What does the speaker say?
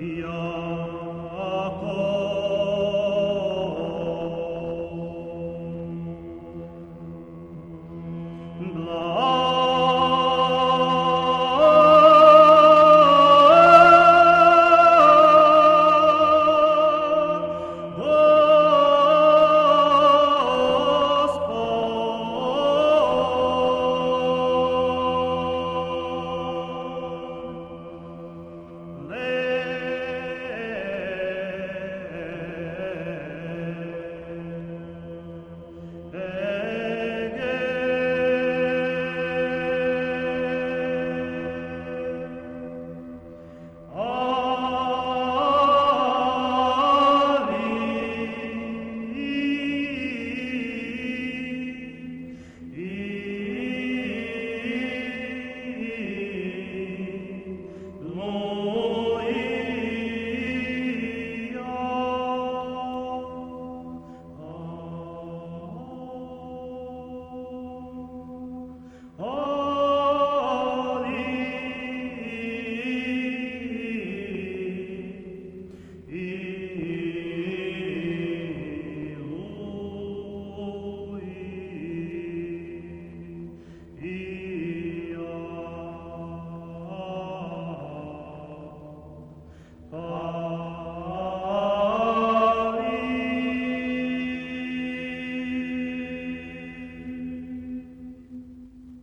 Ia